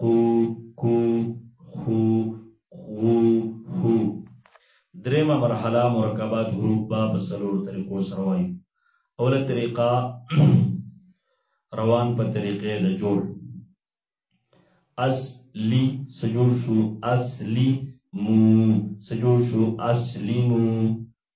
قو کو خو غو هو درېمه مرحله مرکبات حروف با په څلورو طریقو سره وایو اوله طریقه روان په طریقې د جوړ اصلي سجور شو اصلي مو سجور شو اصلي مو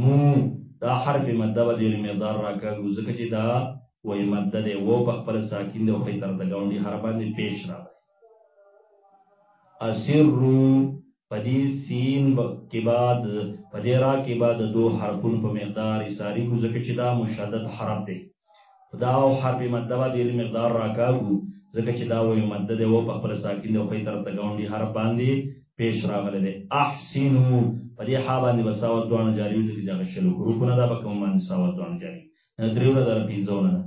مو دا حرف مده به ډېر مقدار راکاږو ځکه چې دا وای مده دی و په خپل ساکن دی او خې تر د ګاونډي حرف باندې پیش راغی اسر پدې سین کې بعد پدې را کې بعد دو حرفونو په مقدار ساری کو ځکه چې دا مشدد حرف دی دا او حرف مده به ډیر مقدار راکاږو ځکه چې دا وې مده دی او په خپل ساکن دی خو یې طرف ته گاونډي حرف باندې پیش راغلی دی احسنو په دې حا باندې وساوت دوانو جاری وي ځکه دا شلو حروفونه دا په کوم باندې ساوت دوانو جاری نه دریو نه در پینځونه ده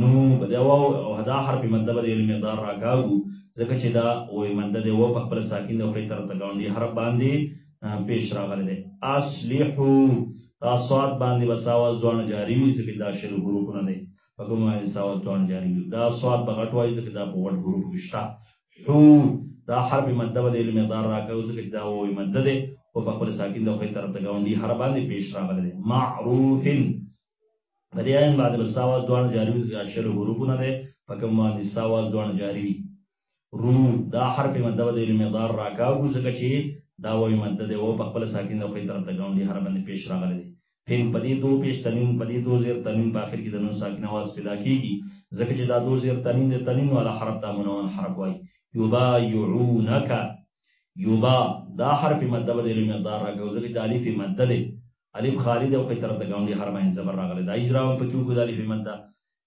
نو په دې واو او دا حرف مده به ډیر مقدار راکاږو ځکه چې دا وې مده دی او په خپل ساکن دی خو یې طرف ته گاونډي حرف باندې پیش راغلی دی اصلحو دا صاد باندې بس आवाज دوه جاری وي چې دا شل حروف نه دی په کومه باندې ساوت دوه جاری وي دا صاد بغټ وایي چې دا په وړ حروف کې شته حو دا حرف مد ول علم مقدار راکو چې دا وې مد ده او په خپل ساکن د خو طرف ته غونډي هر باندې پیش راغلی دی معروفن په دې ان باندې بس आवाज دوه جاری وي چې شل حروف نه دی په کومه باندې ساوت دوه جاری وي روم دا حرف مده به د یو مقدار راکاږو ځکه چې دا وای مده دی او په خپل ساکن د خې طرف ته ګاونډي حرف باندې پیش راغلی دی فین په دې دو پیش تنوین په دې دو زیر تنوین په اخر کې د نون ساکن आवाज پیدا کیږي ځکه چې دا دو زیر تنوین د تنوین والا حرف ته منون حرف وای یبا یعونک یبا دا حرف مده به د یو مقدار راکاږو ځکه چې الف مده دی الف خالد او خې طرف ته ګاونډي حرف باندې زبر راغلی دا اجرا هم پکې وکړو د الف مده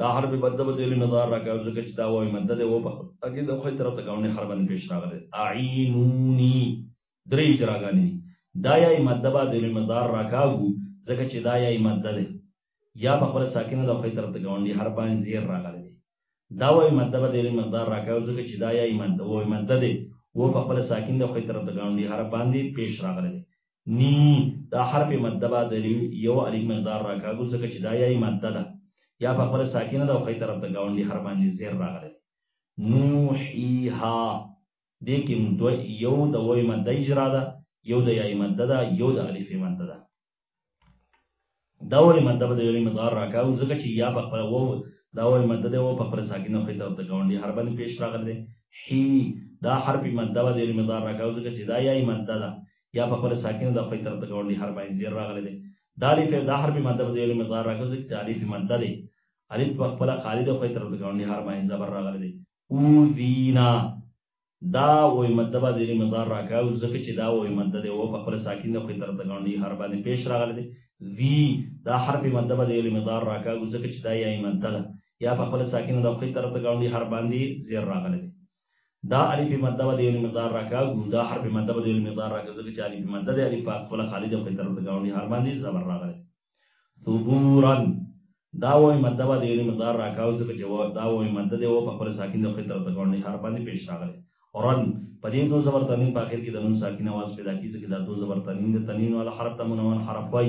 دا حرف مد به دل نظر راکاو ځکه چې دا وای مد ده و په اګه د خو طرف ته کاونې حرف باندې پیش راغله اعینونی درې چراغانی دا یای مد به دل نظر راکاو ځکه چې دا یای مد ده یا په خپل ساکنه د خو طرف ته کاونې حرف باندې زیر راغله دا وای مد به دل نظر راکاو ځکه چې دا یای مد وای مد ده و په خپل ساکن د خو طرف ته کاونې حرف باندې پیش راغله نی دا حرف مده به د یو الف مقدار راکاږو ځکه چې دا یای مده ده یا په خپل ساکنه ده او خی طرف ته گاونډي حرف باندې زیر راغلی نوحیها دې کې دو یو د وای مده اجرا ده یو د یای مده ده یو د الف مده ده دا ولی ماده به د یوی مدغار راکاو ځکه چې یا په خپل وو دا ولی ماده دی وو په خپل ساکنه خو طرف د گاونډي هر باندې پیش راغلی دی حی دا حرف ماده به د یوی مدغار راکاو ځکه چې دا یای ماده ده یا په خپل ساکنه د خو طرف د گاونډي هر باندې زیر راغلی دی دا الف دا حرف ماده به د یوی مدغار راکاو ځکه چې الف ماده دی الف په خپل خالد خو طرف د گاونډي هر باندې زبر راغلی دی او وینا دا وای مده به دې مقدار راکاو ځکه چې دا وای مده دې و په خپل ساکن خو تر تګانډي هر باندې پیش راغلی دی وی دا حرف مده به دې مقدار راکاو ځکه چې دا یې مده ده یا په خپل ساکن د خو تر تګانډي هر باندې زیر راغلی دی دا الف مده به دې مقدار راکاو دا حرف مده به دې مقدار راکاو ځکه چې الف مده دې الف په خپل خالد خو تر تګانډي هر باندې زبر راغلی ثبورا دا وای مده به د یونی مقدار راکاو ځکه چې دا وای مده دی او په خپل ساکن د خطر د ګاونډي حرف باندې پیش راغلی رن په دې دو زبر تنین په اخر کې د نون ساکن आवाज پیدا کیږي چې دا دو زبر تنین د تنین والا حرف ته منون حرف وای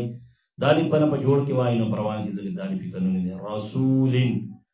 دالی په نه په جوړ کې وای نو پروان کې ځکه دالی په تنون دی رسولین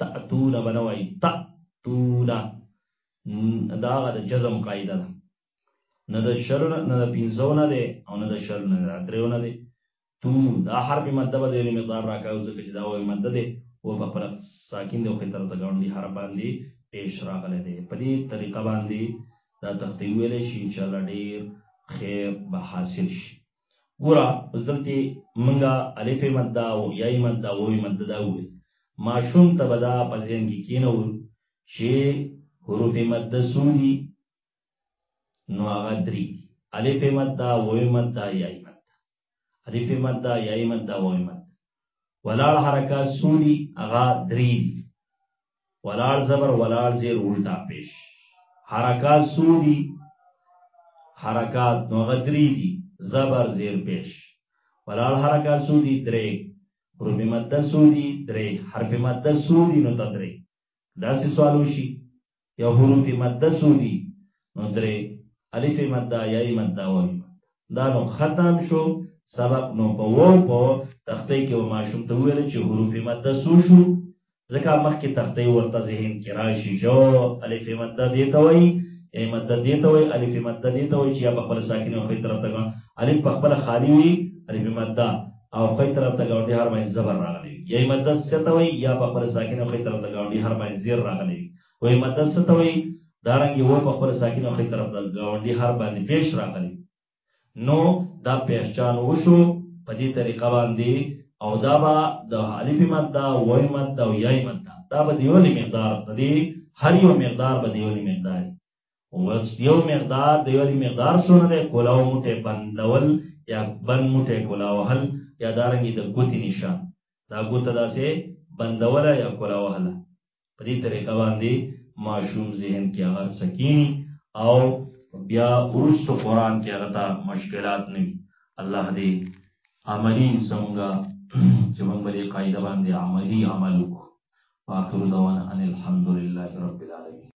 تأتون به نه وایي تأتون دا هغه د جزم قاعده ده نه د شل نه د پنځو نه دی او نه د شل نه د درېو نه دی تو دا حرف مده به د یوې مقدار راکاو ځکه چې دا وایي مده دی او په خپل ساکن دی او خطر ته ګاونډي حرف باندې پیش راغلی دی په دې طریقه باندې دا تخته ویل شي ان شاء الله ډیر خیر به حاصل شي ګوره اوس دلته منګه الف مده او یای مده او وی مده دا وی ماشوم ته بدا په ذهن کې کینو چې حروف مده سودی نو هغه درې الف مده او وی مده یای مده الف مده یای مده او وی مده ولاړ حرکات سودی هغه درې ولاړ زبر ولاړ زیر الټا پیش حرکات سودی حرکات نو غدری دی زبر زیر پیش ولاړ حرکات سودی درې حروف مد سودی درې حرف مد سودی نو تدرې دا څه سوال وشي یا حروف مد سودی نو درې الف مد یا مد او دا نو ختم شو سبق نو په وو په تختې کې و ماشوم ته ویل چې حروف مد سو شو ځکه مخکې تختې ورته ذهن کې راشي جو الف مده دې ته وایي ای مده دې ته وایي الف مده دې ته وایي چې یا په خپل ساکن او خې طرف ته الف په خپل خالی وي الف مده او خې طرف ته ګاونډي هر باندې زبر راغلی یا مده څه ته وایي یا په خپل ساکن او خې طرف ته ګاونډي هر باندې زیر راغلی وایي مده څه ته وایي دارنګ یو په خپل ساکن او خې طرف ته ګاونډي هر باندې پیش راغلی نو دا پہچان وشو په دې طریقه باندې او دا به د الف ماده وای ماده او یای ماده دا به دیو نه مقدار د دې هر یو مقدار به دیو نه مقدار او یو مقدار دیو نه مقدار سونه ده کولاو موټه بندول یا بند موټه کولاو هل یا دارنګي د ګوتی نشان دا ګوته داسې بندوله یا کولا وهله په دې طریقه باندې ماشوم ذهن کې هغه سکینی او بیا ورستو قران کې هغه ته مشکلات نه وي الله دې عملی زمونږه چې موږ به دې قاعده باندې عملی عمل وکړو واخر دعوانا ان الحمد لله رب العالمین